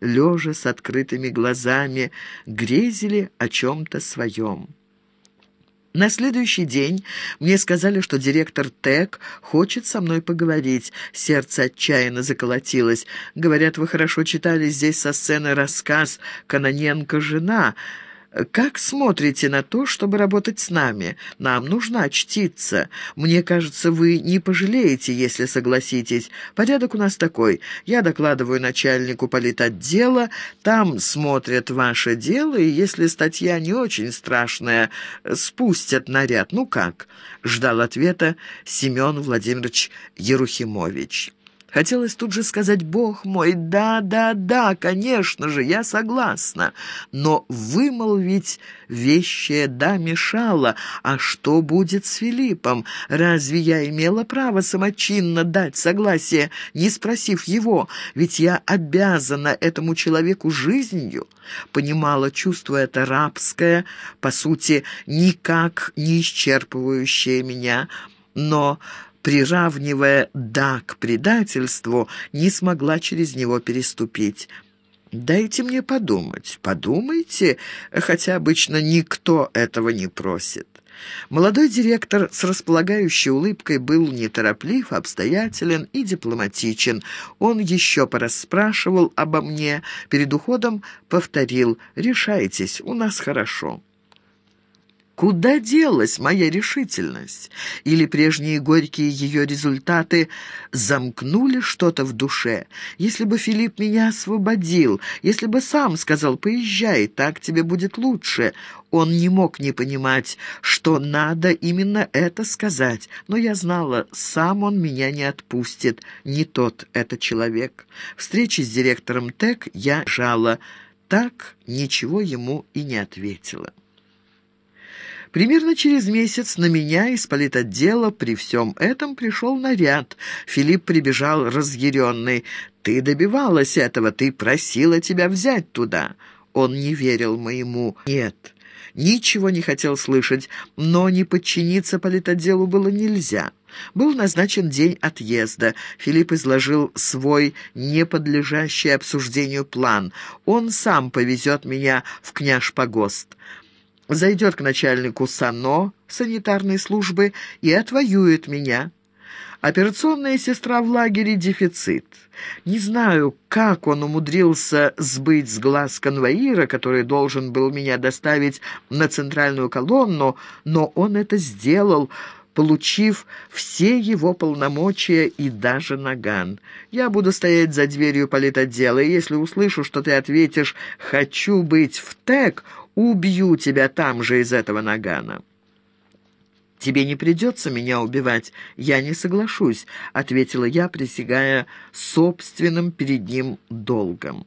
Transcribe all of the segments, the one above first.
лежа с открытыми глазами, грезили о чем-то своем. На следующий день мне сказали, что директор ТЭК хочет со мной поговорить. Сердце отчаянно заколотилось. Говорят, вы хорошо читали здесь со сцены рассказ «Каноненко жена». Как смотрите на то, чтобы работать с нами? Нам нужно очтиться. Мне кажется, вы не пожалеете, если согласитесь. Порядок у нас такой. Я докладываю начальнику политотдела, там смотрят ваше дело, и если статья не очень страшная, спустят наряд. Ну как?» Ждал ответа Семен Владимирович Ерухимович. Хотелось тут же сказать «Бог мой, да, да, да, конечно же, я согласна». Но вымолвить вещее «да» мешало. А что будет с Филиппом? Разве я имела право самочинно дать согласие, не спросив его? Ведь я обязана этому человеку жизнью. Понимала чувство это рабское, по сути, никак не исчерпывающее меня, но приравнивая «да» к предательству, не смогла через него переступить. «Дайте мне подумать. Подумайте, хотя обычно никто этого не просит». Молодой директор с располагающей улыбкой был нетороплив, обстоятелен и дипломатичен. Он еще порасспрашивал обо мне, перед уходом повторил «Решайтесь, у нас хорошо». Куда делась моя решительность? Или прежние горькие ее результаты замкнули что-то в душе? Если бы Филипп меня освободил, если бы сам сказал «поезжай, так тебе будет лучше», он не мог не понимать, что надо именно это сказать, но я знала, сам он меня не отпустит, не тот это человек. Встречи с директором ТЭК я жала, так ничего ему и не ответила. Примерно через месяц на меня из политотдела при всем этом пришел наряд. Филипп прибежал разъяренный. «Ты добивалась этого, ты просила тебя взять туда». Он не верил моему «нет». Ничего не хотел слышать, но не подчиниться политотделу было нельзя. Был назначен день отъезда. Филипп изложил свой неподлежащий обсуждению план. Он сам повезет меня в княж-погост зайдет к начальнику САНО санитарной службы и отвоюет меня. Операционная сестра в лагере дефицит. Не знаю, как он умудрился сбыть с глаз конвоира, который должен был меня доставить на центральную колонну, но он это сделал, получив все его полномочия и даже наган. Я буду стоять за дверью политотдела, и если услышу, что ты ответишь «хочу быть в ТЭК», Убью тебя там же из этого нагана». «Тебе не придется меня убивать, я не соглашусь», — ответила я, присягая собственным перед ним долгом.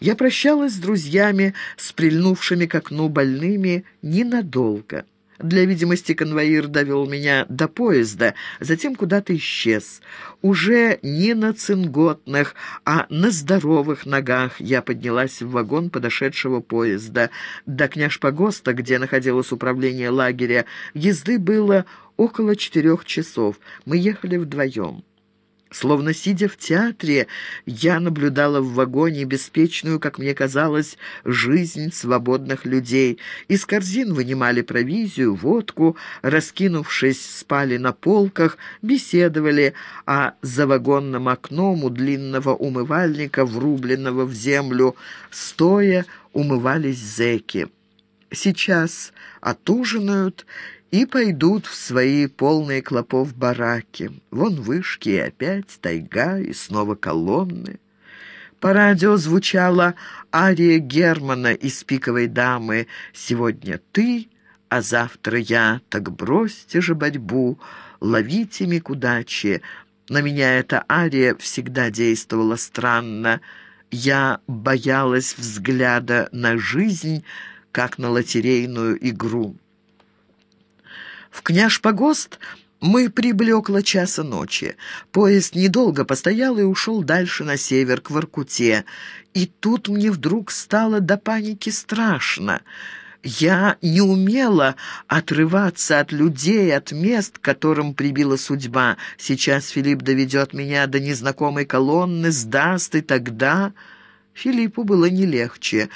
Я прощалась с друзьями, с прильнувшими к окну больными, ненадолго. Для видимости конвоир довел меня до поезда, затем куда-то исчез. Уже не на цинготных, а на здоровых ногах я поднялась в вагон подошедшего поезда. До Княжпогоста, где находилось управление лагеря, езды было около четырех часов. Мы ехали вдвоем. Словно сидя в театре, я наблюдала в вагоне беспечную, как мне казалось, жизнь свободных людей. Из корзин вынимали провизию, водку, раскинувшись, спали на полках, беседовали, а за вагонным окном у длинного умывальника, врубленного в землю, стоя умывались зэки. Сейчас отужинают и пойдут в свои полные клопов бараки. Вон вышки и опять тайга, и снова колонны. По радио звучала ария Германа из «Пиковой дамы». «Сегодня ты, а завтра я, так бросьте же борьбу, ловите миг удачи». На меня эта ария всегда действовала странно. Я боялась взгляда на жизнь, как на лотерейную игру. В Княж-Погост мы прибыли около часа ночи. Поезд недолго постоял и ушел дальше на север, к Воркуте. И тут мне вдруг стало до паники страшно. Я не умела отрываться от людей, от мест, к которым прибила судьба. Сейчас Филипп доведет меня до незнакомой колонны, сдаст, и тогда... Филиппу было не легче.